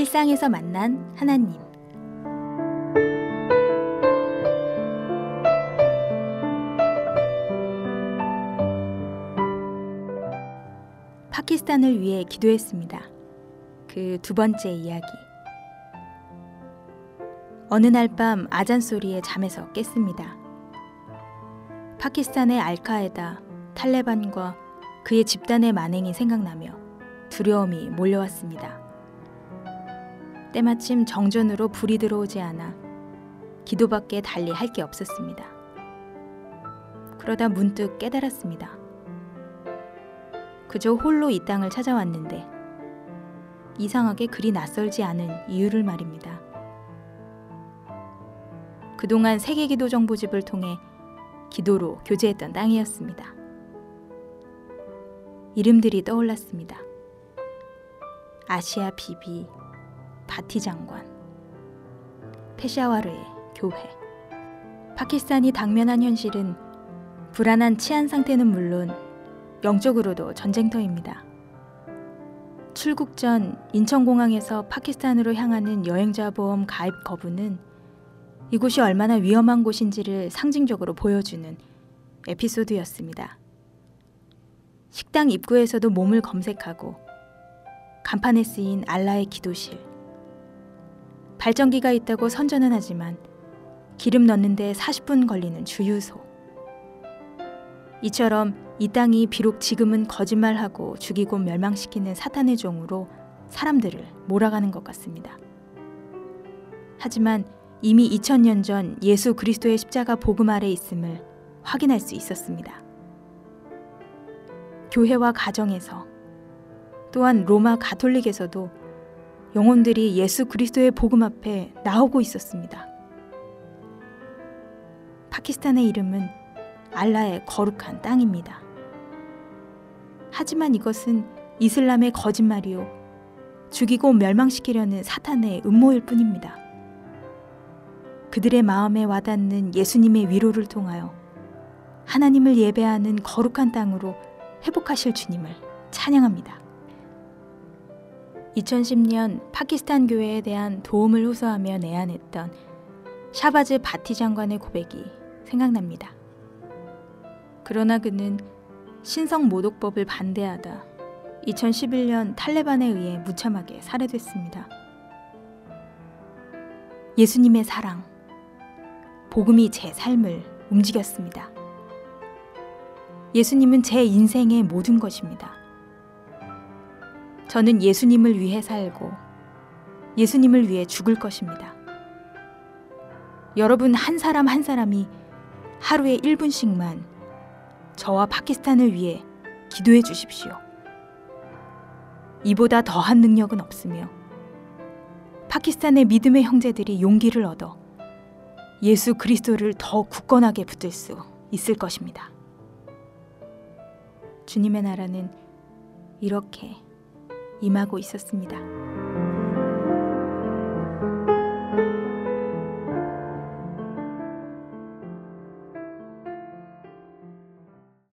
일상에서 만난 하나님. 파키스탄을 위해 기도했습니다. 그 두 번째 이야기. 어느 날 밤 아잔 소리에 잠에서 깼습니다. 파키스탄의 알카에다, 탈레반과 그의 집단의 만행이 생각나며 두려움이 몰려왔습니다. 때마침 정전으로 불이 들어오지 않아 기도밖에 달리 할 게 없었습니다. 그러다 문득 깨달았습니다. 그저 홀로 이 땅을 찾아왔는데 이상하게 그리 낯설지 않은 이유를 말입니다. 그동안 세계 기도 정보집을 통해 기도로 교제했던 땅이었습니다. 이름들이 떠올랐습니다. 아시아 비비, 바티 장관, 페샤와르의 교회. 파키스탄이 당면한 현실은 불안한 치안 상태는 물론 영적으로도 전쟁터입니다. 출국 전 인천공항에서 파키스탄으로 향하는 여행자 보험 가입 거부는 이곳이 얼마나 위험한 곳인지를 상징적으로 보여주는 에피소드였습니다. 식당 입구에서도 몸을 검색하고 간판에 쓰인 알라의 기도실. 발전기가 있다고 선전은 하지만 기름 넣는 데 40분 걸리는 주유소. 이처럼 이 땅이 비록 지금은 거짓말하고 죽이고 멸망시키는 사탄의 종으로 사람들을 몰아가는 것 같습니다. 하지만 이미 2000년 전 예수 그리스도의 십자가 복음 아래 있음을 확인할 수 있었습니다. 교회와 가정에서 또한 로마 가톨릭에서도 영혼들이 예수 그리스도의 복음 앞에 나오고 있었습니다. 파키스탄의 이름은 알라의 거룩한 땅입니다. 하지만 이것은 이슬람의 거짓말이요. 죽이고 멸망시키려는 사탄의 음모일 뿐입니다. 그들의 마음에 와닿는 예수님의 위로를 통하여 하나님을 예배하는 거룩한 땅으로 회복하실 주님을 찬양합니다. 2010년 파키스탄 교회에 대한 도움을 호소하며 내한했던 샤바즈 바티 장관의 고백이 생각납니다. 그러나 그는 신성 모독법을 반대하다 2011년 탈레반에 의해 무참하게 살해됐습니다. 예수님의 사랑, 복음이 제 삶을 움직였습니다. 예수님은 제 인생의 모든 것입니다. 저는 예수님을 위해 살고 예수님을 위해 죽을 것입니다. 여러분 한 사람 한 사람이 하루에 1분씩만 저와 파키스탄을 위해 기도해 주십시오. 이보다 더한 능력은 없으며 파키스탄의 믿음의 형제들이 용기를 얻어 예수 그리스도를 더 굳건하게 붙들 수 있을 것입니다. 주님의 나라는 이렇게 임하고 있었습니다.